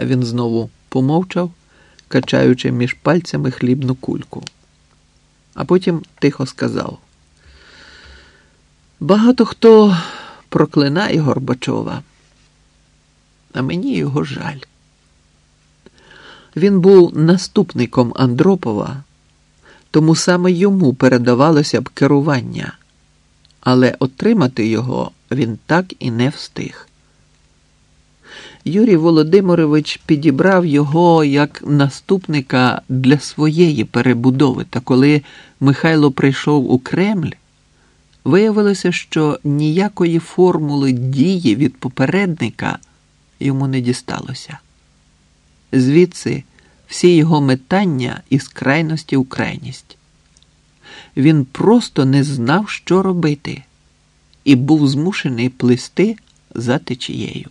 Він знову помовчав, качаючи між пальцями хлібну кульку. А потім тихо сказав: Багато хто проклинає Горбачова, а мені його жаль. Він був наступником Андропова, тому саме йому передавалося б керування, але отримати його він так і не встиг. Юрій Володимирович підібрав його як наступника для своєї перебудови, та коли Михайло прийшов у Кремль, виявилося, що ніякої формули дії від попередника йому не дісталося. Звідси всі його метання із крайності у крайність. Він просто не знав, що робити, і був змушений плисти за течією.